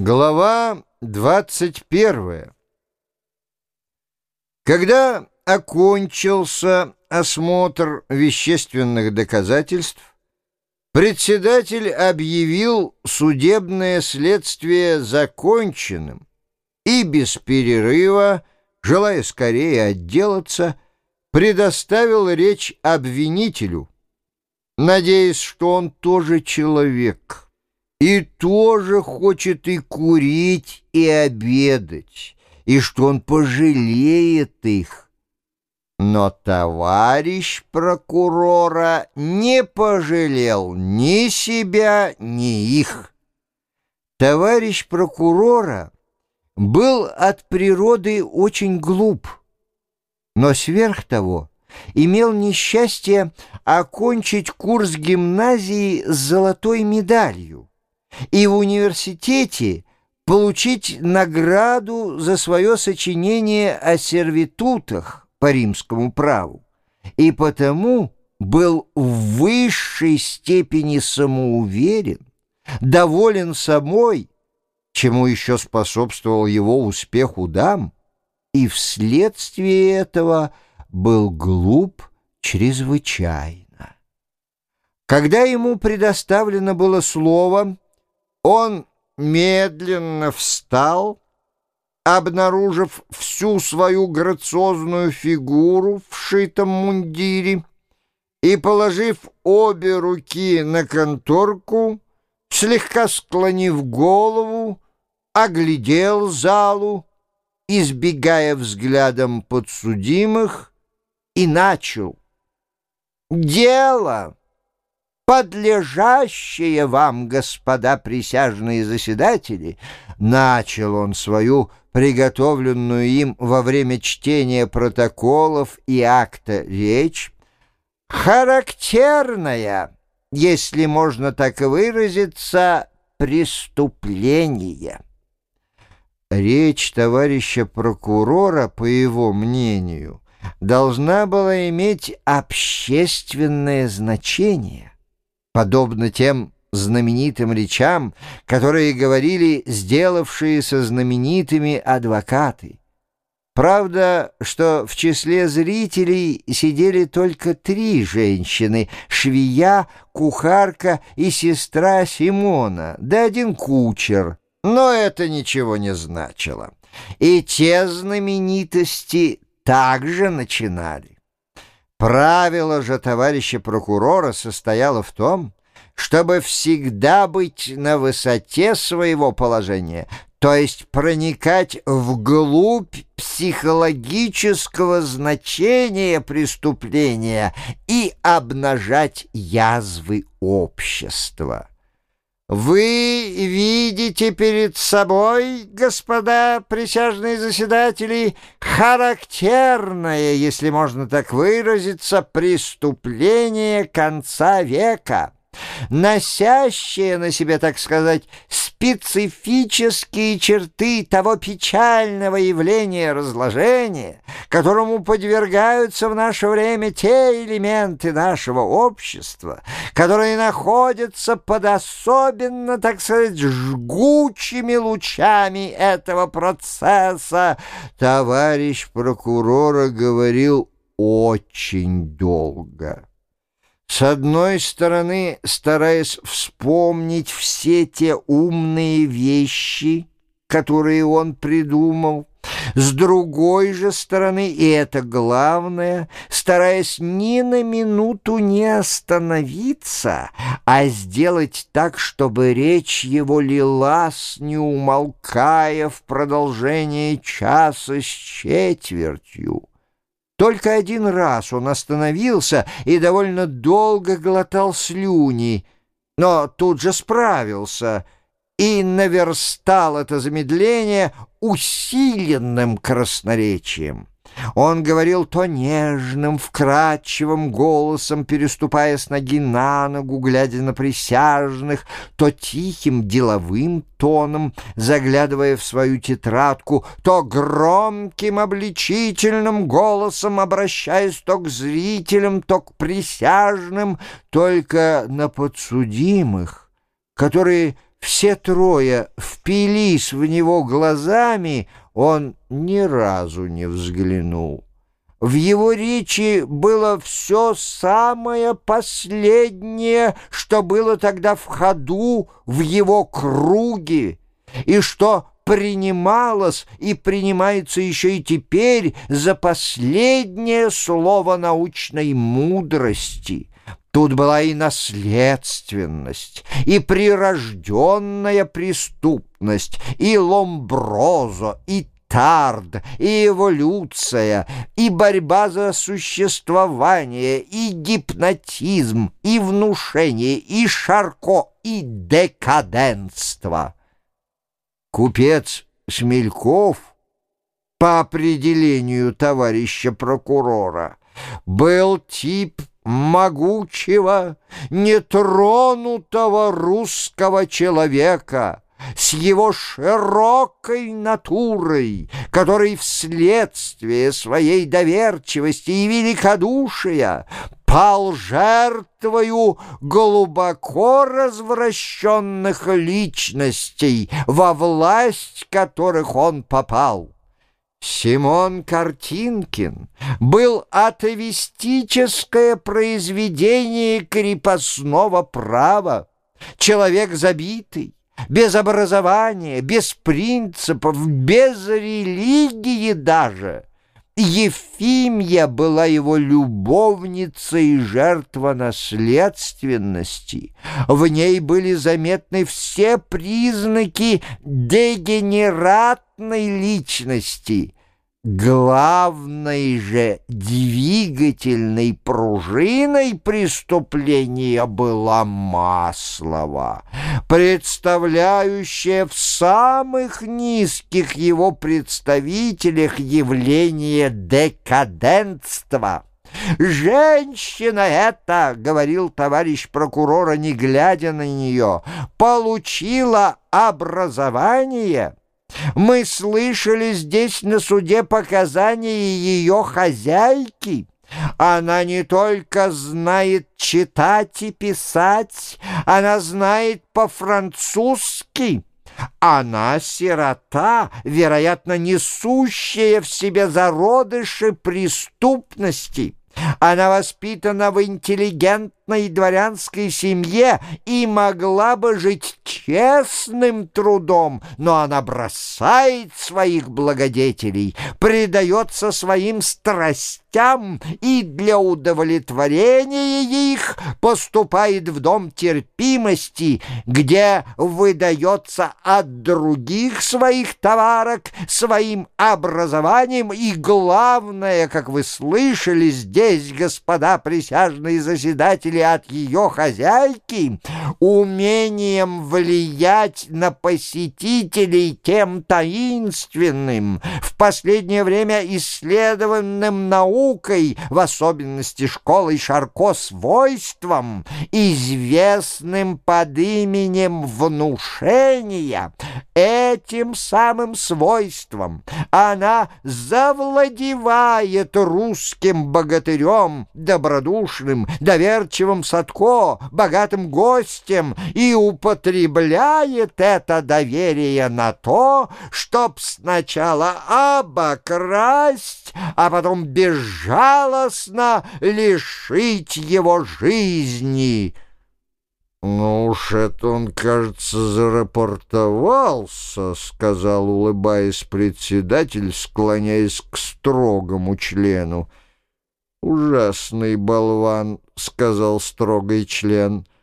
Глава 21 Когда окончился осмотр вещественных доказательств, председатель объявил судебное следствие законченным и без перерыва, желая скорее отделаться, предоставил речь обвинителю, надеясь, что он тоже человек и тоже хочет и курить, и обедать, и что он пожалеет их. Но товарищ прокурора не пожалел ни себя, ни их. Товарищ прокурора был от природы очень глуп, но сверх того имел несчастье окончить курс гимназии с золотой медалью и в университете получить награду за свое сочинение о сервитутах по римскому праву, и потому был в высшей степени самоуверен, доволен собой, чему еще способствовал его успеху дам, и вследствие этого был глуп чрезвычайно. Когда ему предоставлено было слово он медленно встал, обнаружив всю свою грациозную фигуру в шитом мундире, и, положив обе руки на конторку, слегка склонив голову, оглядел залу, избегая взглядом подсудимых, и начал. «Дело!» Подлежащее вам, господа присяжные заседатели, начал он свою приготовленную им во время чтения протоколов и акта речь, характерная, если можно так выразиться, преступление. Речь товарища прокурора, по его мнению, должна была иметь общественное значение подобно тем знаменитым речам, которые говорили сделавшиеся знаменитыми адвокаты. Правда, что в числе зрителей сидели только три женщины — швея, кухарка и сестра Симона, да один кучер. Но это ничего не значило. И те знаменитости также начинали. Правило же товарища прокурора состояло в том, чтобы всегда быть на высоте своего положения, то есть проникать вглубь психологического значения преступления и обнажать язвы общества. Вы видите перед собой, господа присяжные заседатели, характерное, если можно так выразиться, преступление конца века носящее на себе, так сказать, специфические черты того печального явления разложения, которому подвергаются в наше время те элементы нашего общества, которые находятся под особенно, так сказать, жгучими лучами этого процесса, товарищ прокурора говорил очень долго. С одной стороны, стараясь вспомнить все те умные вещи, которые он придумал, с другой же стороны, и это главное, стараясь ни на минуту не остановиться, а сделать так, чтобы речь его лилась, не умолкая в продолжение часа с четвертью. Только один раз он остановился и довольно долго глотал слюни, но тут же справился и наверстал это замедление усиленным красноречием. Он говорил то нежным, вкрадчивым голосом, переступая с ноги на ногу, глядя на присяжных, то тихим деловым тоном, заглядывая в свою тетрадку, то громким обличительным голосом, обращаясь то к зрителям, то к присяжным, только на подсудимых, которые все трое впились в него глазами, он ни разу не взглянул. В его речи было все самое последнее, что было тогда в ходу в его круге, и что принималось и принимается еще и теперь за последнее слово научной мудрости. Тут была и наследственность, и прирожденная преступность, и ломброзо, и Тард, и эволюция, и борьба за существование, и гипнотизм, и внушение, и шарко, и декаденство. Купец Шмельков, по определению товарища прокурора, был тип могучего, нетронутого русского человека — с его широкой натурой, который вследствие своей доверчивости и великодушия пал жертвою глубоко развращенных личностей, во власть которых он попал. Симон Картинкин был атовистическое произведение крепостного права, человек забитый, без образования, без принципов, без религии даже. Ефимья была его любовница и жертва наследственности. В ней были заметны все признаки дегенератной личности — Главной же двигательной пружиной преступления была Маслова, представляющая в самых низких его представителях явление декадентства. «Женщина эта, — говорил товарищ прокурора, не глядя на нее, — получила образование» Мы слышали здесь на суде показания ее хозяйки. Она не только знает читать и писать, она знает по-французски. Она сирота, вероятно, несущая в себе зародыши преступности. Она воспитана в интеллигентной дворянской семье и могла бы жить честным трудом, но она бросает своих благодетелей, предается своим страстям и для удовлетворения их поступает в дом терпимости, где выдается от других своих товарок своим образованием. И, главное, как вы слышали здесь, господа присяжные заседатели, от ее хозяйки, умением влиять на посетителей тем таинственным, в последнее время исследованным наукой, в особенности школой Шарко, свойством, известным под именем внушения, этим самым свойством она завладевает русским богатырем, добродушным, доверчивым Садко, богатым гостем и употребляет это доверие на то, чтоб сначала обокрасть, а потом безжалостно лишить его жизни». «Ну уж это он, кажется, зарапортовался», — сказал, улыбаясь председатель, склоняясь к строгому члену. «Ужасный болван», — сказал строгий член, —